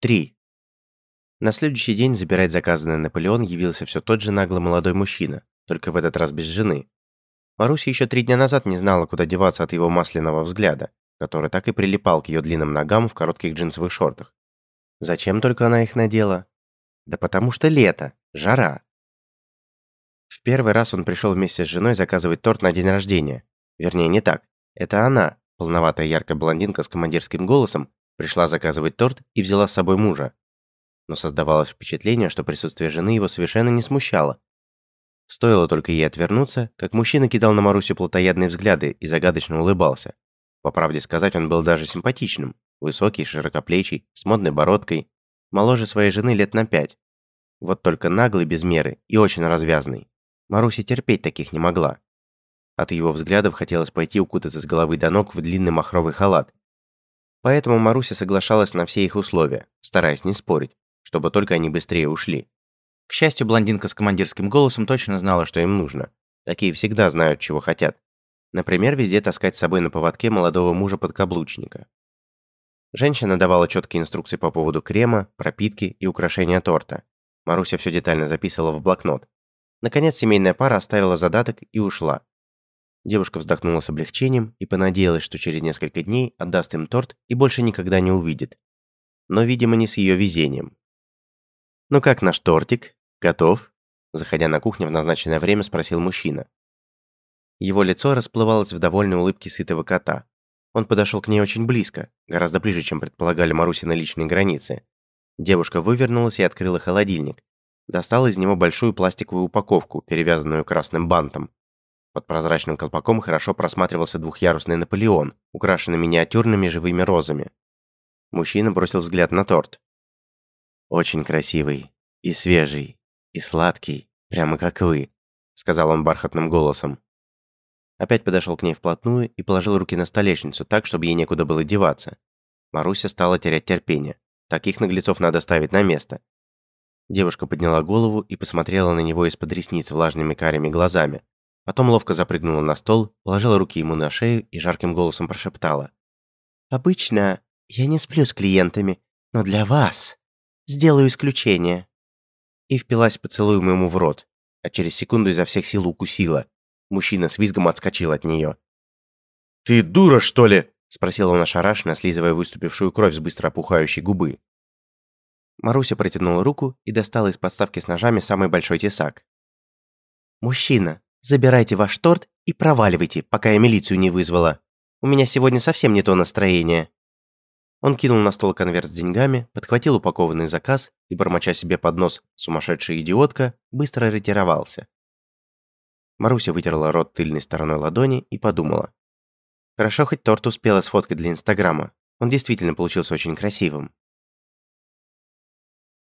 3. На следующий день забирать заказанный Наполеон явился все тот же наглый молодой мужчина, только в этот раз без жены. Маруся еще три дня назад не знала, куда деваться от его масляного взгляда, который так и прилипал к ее длинным ногам в коротких джинсовых шортах. Зачем только она их надела? Да потому что лето, жара. В первый раз он пришел вместе с женой заказывать торт на день рождения. Вернее, не так. Это она, полноватая яркая блондинка с командирским голосом, пришла заказывать торт и взяла с собой мужа. Но создавалось впечатление, что присутствие жены его совершенно не смущало. Стоило только ей отвернуться, как мужчина кидал на Марусю плотоядные взгляды и загадочно улыбался. По правде сказать, он был даже симпатичным. Высокий, широкоплечий, с модной бородкой. Моложе своей жены лет на пять. Вот только наглый без меры и очень развязный. Маруся терпеть таких не могла. От его взглядов хотелось пойти укутаться с головы до ног в длинный махровый халат. Поэтому Маруся соглашалась на все их условия, стараясь не спорить, чтобы только они быстрее ушли. К счастью, блондинка с командирским голосом точно знала, что им нужно. Такие всегда знают, чего хотят. Например, везде таскать с собой на поводке молодого мужа-подкаблучника. Женщина давала четкие инструкции по поводу крема, пропитки и украшения торта. Маруся все детально записывала в блокнот, Наконец семейная пара оставила задаток и ушла. Девушка вздохнула с облегчением и понадеялась, что через несколько дней отдаст им торт и больше никогда не увидит. Но, видимо, не с ее везением. «Ну как наш тортик? Готов?» Заходя на кухню в назначенное время, спросил мужчина. Его лицо расплывалось в довольной улыбке сытого кота. Он подошел к ней очень близко, гораздо ближе, чем предполагали Марусины личные границы. Девушка вывернулась и открыла холодильник, Достал из него большую пластиковую упаковку, перевязанную красным бантом. Под прозрачным колпаком хорошо просматривался двухъярусный Наполеон, украшенный миниатюрными живыми розами. Мужчина бросил взгляд на торт. «Очень красивый, и свежий, и сладкий, прямо как вы», сказал он бархатным голосом. Опять подошел к ней вплотную и положил руки на столешницу так, чтобы ей некуда было деваться. Маруся стала терять терпение. Таких наглецов надо ставить на место. Девушка подняла голову и посмотрела на него из-под ресниц влажными карими глазами. Потом ловко запрыгнула на стол, положила руки ему на шею и жарким голосом прошептала. «Обычно я не сплю с клиентами, но для вас сделаю исключение». И впилась поцелуем ему в рот, а через секунду изо всех сил укусила. Мужчина с визгом отскочил от нее. «Ты дура, что ли?» – спросил он ошарашенно, слизывая выступившую кровь с быстро опухающей губы. Маруся протянула руку и достала из подставки с ножами самый большой тесак. «Мужчина, забирайте ваш торт и проваливайте, пока я милицию не вызвала. У меня сегодня совсем не то настроение». Он кинул на стол конверт с деньгами, подхватил упакованный заказ и, бормоча себе под нос «сумасшедшая идиотка», быстро ретировался. Маруся вытерла рот тыльной стороной ладони и подумала. Хорошо, хоть торт успела сфоткать для Инстаграма. Он действительно получился очень красивым.